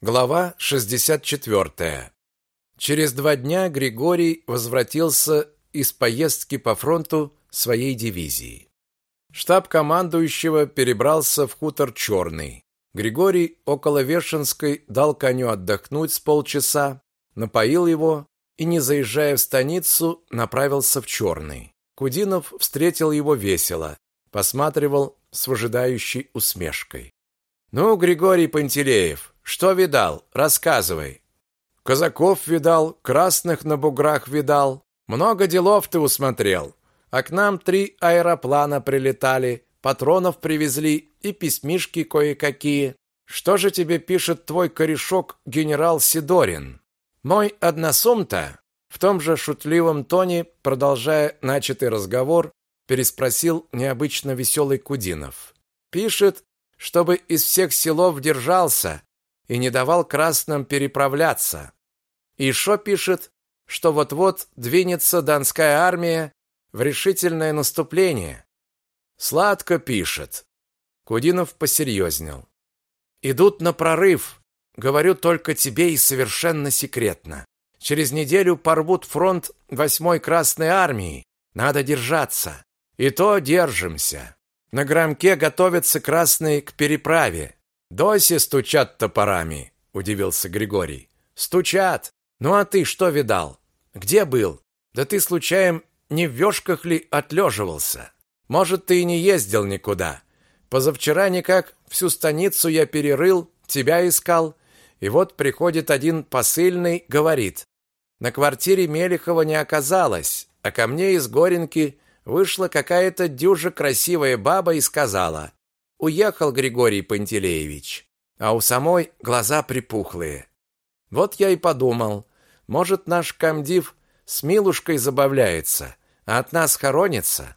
Глава 64. Через два дня Григорий возвратился из поездки по фронту своей дивизии. Штаб командующего перебрался в хутор Черный. Григорий около Вешенской дал коню отдохнуть с полчаса, напоил его и, не заезжая в станицу, направился в Черный. Кудинов встретил его весело, посматривал с выжидающей усмешкой. «Ну, Григорий Пантелеев, что видал? Рассказывай. Казаков видал, красных на буграх видал. Много делов ты усмотрел. А к нам три аэроплана прилетали, патронов привезли и письмишки кое-какие. Что же тебе пишет твой корешок генерал Сидорин? Мой односум-то в том же шутливом тоне, продолжая начатый разговор, переспросил необычно веселый Кудинов. Пишет, чтобы из всех селов держался, и не давал красным переправляться. И шо пишет, что вот-вот двинется Донская армия в решительное наступление. Сладко пишет. Кудинов посерьезнел. Идут на прорыв. Говорю только тебе и совершенно секретно. Через неделю порвут фронт восьмой Красной армии. Надо держаться. И то держимся. На Громке готовятся красные к переправе. Доси стучат топорами, удивился Григорий. Стучат. Ну а ты что видал? Где был? Да ты случаем не в вёшках ли отлеживался? Может, ты и не ездил никуда. Позавчера никак всю станицу я перерыл, тебя искал, и вот приходит один посыльный, говорит: "На квартире Мелихова не оказалось, а ко мне из Горенки вышла какая-то дюжа красивая баба и сказала: Уехал Григорий Пантелеевич, а у самой глаза припухлые. Вот я и подумал, может, наш комдив с Милушкой забавляется, а от нас хоронится.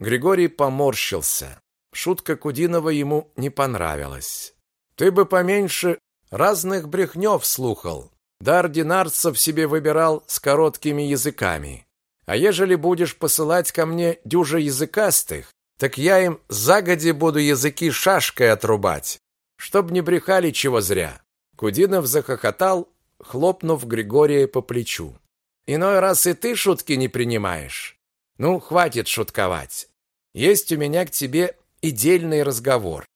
Григорий поморщился. Шутка Кудинова ему не понравилась. Ты бы поменьше разных брехнёв слухал. Да ординарцев себе выбирал с короткими языками. А ежели будешь посылать ко мне дюжа языкастых, так я им загоди буду языки шашкой отрубать, чтоб не брехали чего зря. Кудинов захохотал, хлопнув Григория по плечу. Иной раз и ты шутки не принимаешь. Ну, хватит шутковать. Есть у меня к тебе идельный разговор.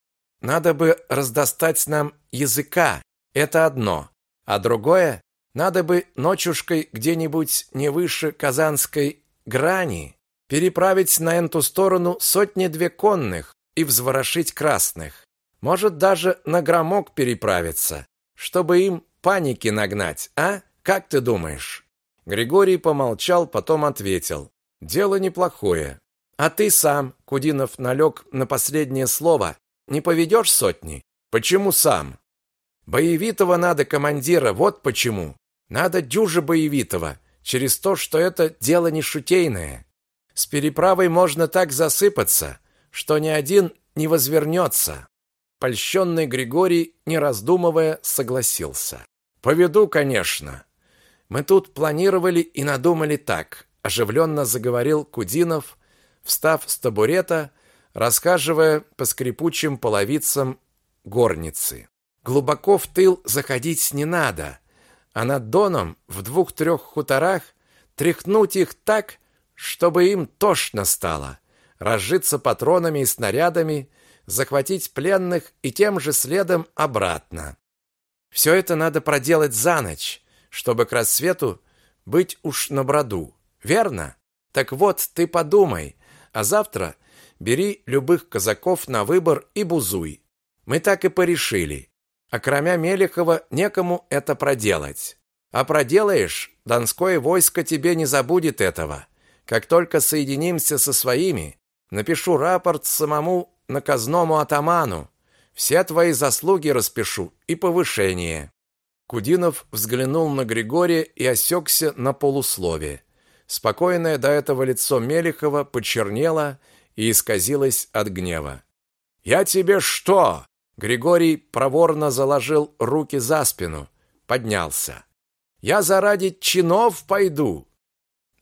Надо бы раздостать нам языка, это одно. А другое, надо бы ночушкой где-нибудь не выше казанской грани переправить на эту сторону сотни-две конных и взворошить красных. Может, даже на громок переправиться, чтобы им паники нагнать, а? Как ты думаешь?» Григорий помолчал, потом ответил. «Дело неплохое. А ты сам, Кудинов налег на последнее слово, не поведешь сотни? Почему сам? Боевитого надо командира, вот почему. Надо дюже боевитого, через то, что это дело не шутейное. С переправой можно так засыпаться, что ни один не возвернется. Польщенный Григорий, не раздумывая, согласился. Поведу, конечно. Мы тут планировали и надумали так, оживленно заговорил Кудинов, встав с табурета, рассказывая по скрипучим половицам горницы. Глубоко в тыл заходить не надо, а над Доном в двух-трех хуторах тряхнуть их так, чтобы им тошно стало, разжиться патронами и снарядами, захватить пленных и тем же следом обратно. Все это надо проделать за ночь, чтобы к рассвету быть уж на броду. Верно? Так вот, ты подумай, а завтра бери любых казаков на выбор и бузуй. Мы так и порешили. А кроме Мелехова некому это проделать. А проделаешь, Донское войско тебе не забудет этого. Как только соединимся со своими, напишу рапорт самому наказному атаману. Все твои заслуги распишу и повышение. Кудинов взглянул на Григория и осекся на полуслове. Спокойное до этого лицо Мелихова почернело и исказилось от гнева. «Я тебе что?» Григорий проворно заложил руки за спину, поднялся. «Я заради чинов пойду.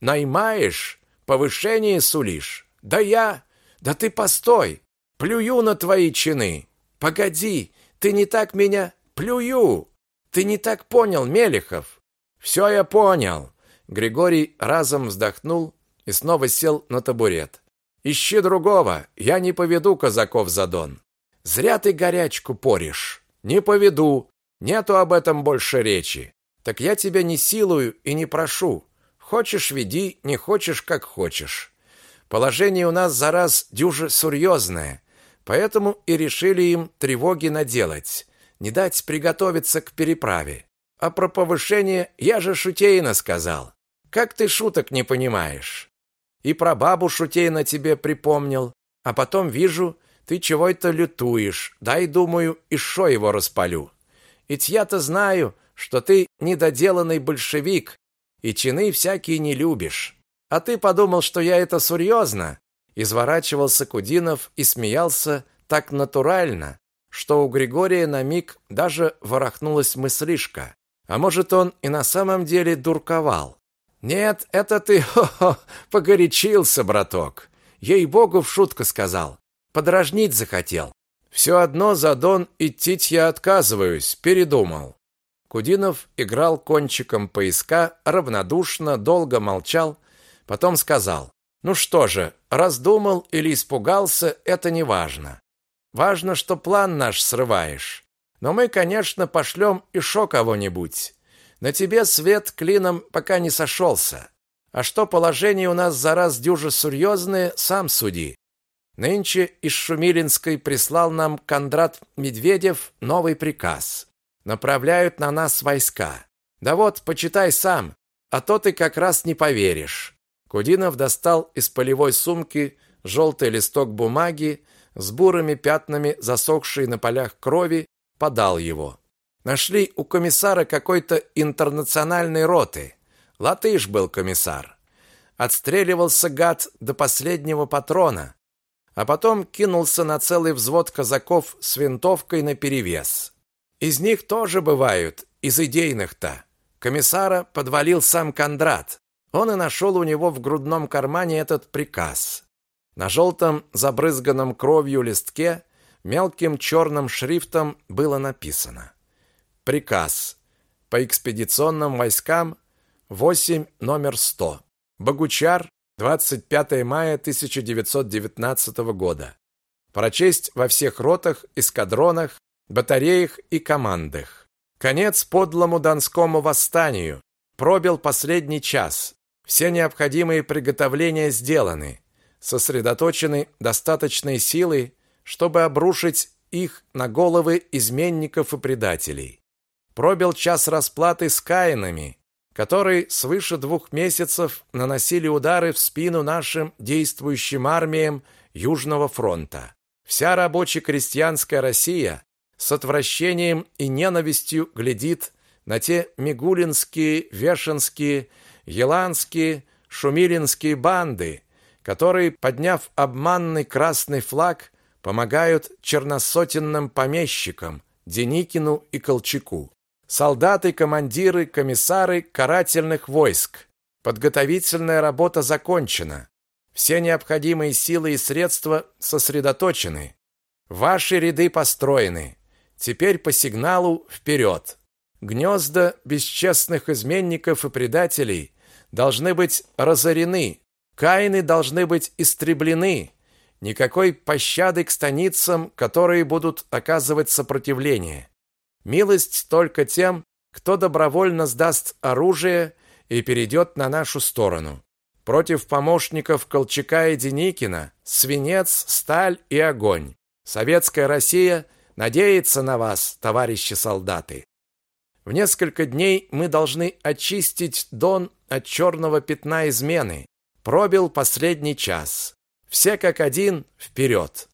Наймаешь? Повышение сулишь? Да я... Да ты постой! Плюю на твои чины! Погоди, ты не так меня... Плюю! Ты не так понял, Мелехов. Все я понял. Григорий разом вздохнул и снова сел на табурет. Ищи другого, я не поведу казаков за Дон. Зря ты горячку поришь. Не поведу. Нету об этом больше речи. Так я тебя не силую и не прошу. Хочешь веди, не хочешь как хочешь. Положение у нас за раз дюже серьезное, поэтому и решили им тревоги наделать, не дать приготовиться к переправе. А про повышение я же шутейно сказал. Как ты шуток не понимаешь? И про бабу шутейно тебе припомнил, а потом вижу, ты чего-то лютуешь. Дай, думаю, и шо его распалю. Ведь я-то знаю, что ты недоделанный большевик и чины всякие не любишь. А ты подумал, что я это серьезно?» Изворачивался Кудинов и смеялся так натурально, что у Григория на миг даже ворохнулась мыслишка. А может, он и на самом деле дурковал. «Нет, это ты хо-хо, погорячился, браток. Ей-богу, в шутку сказал. Подражнить захотел. Все одно за Дон идти я отказываюсь, передумал». Кудинов играл кончиком поиска, равнодушно, долго молчал, потом сказал, «Ну что же, раздумал или испугался, это не важно. Важно, что план наш срываешь. Но мы, конечно, пошлем еще кого-нибудь. На тебе свет клином пока не сошелся. А что положение у нас за раз дюже серьезное, сам суди. Нынче из Шумилинской прислал нам Кондрат Медведев новый приказ. Направляют на нас войска. Да вот, почитай сам, а то ты как раз не поверишь. Кудинов достал из полевой сумки желтый листок бумаги с бурыми пятнами засохшей на полях крови, подал его. Нашли у комиссара какой-то интернациональной роты. Латыш был комиссар. Отстреливался гад до последнего патрона, а потом кинулся на целый взвод казаков с винтовкой наперевес. Из них тоже бывают, из идейных-то. Комиссара подвалил сам Кондрат. Он и нашел у него в грудном кармане этот приказ. На желтом, забрызганном кровью листке мелким черным шрифтом было написано Приказ по экспедиционным войскам 8 номер 100. Богучар, 25 мая 1919 года. Прочесть во всех ротах, эскадронах, батареях и командах. Конец подлому донскому восстанию. Пробил последний час. Все необходимые приготовления сделаны сосредоточены достаточной силой, чтобы обрушить их на головы изменников и предателей. Пробил час расплаты с каинами, которые свыше двух месяцев наносили удары в спину нашим действующим армиям Южного фронта. Вся рабоче-крестьянская Россия с отвращением и ненавистью глядит на те мигулинские, вешенские, еланские, шумилинские банды, которые, подняв обманный красный флаг, помогают черносотенным помещикам Деникину и Колчаку. Солдаты, командиры, комиссары карательных войск. Подготовительная работа закончена. Все необходимые силы и средства сосредоточены. Ваши ряды построены. Теперь по сигналу вперед. Гнезда бесчестных изменников и предателей должны быть разорены, Каины должны быть истреблены. Никакой пощады к станицам, которые будут оказывать сопротивление. Милость только тем, кто добровольно сдаст оружие и перейдет на нашу сторону. Против помощников Колчака и Деникина свинец, сталь и огонь. Советская Россия надеется на вас, товарищи солдаты. В несколько дней мы должны очистить Дон от черного пятна измены, Пробил последний час. Все как один вперед.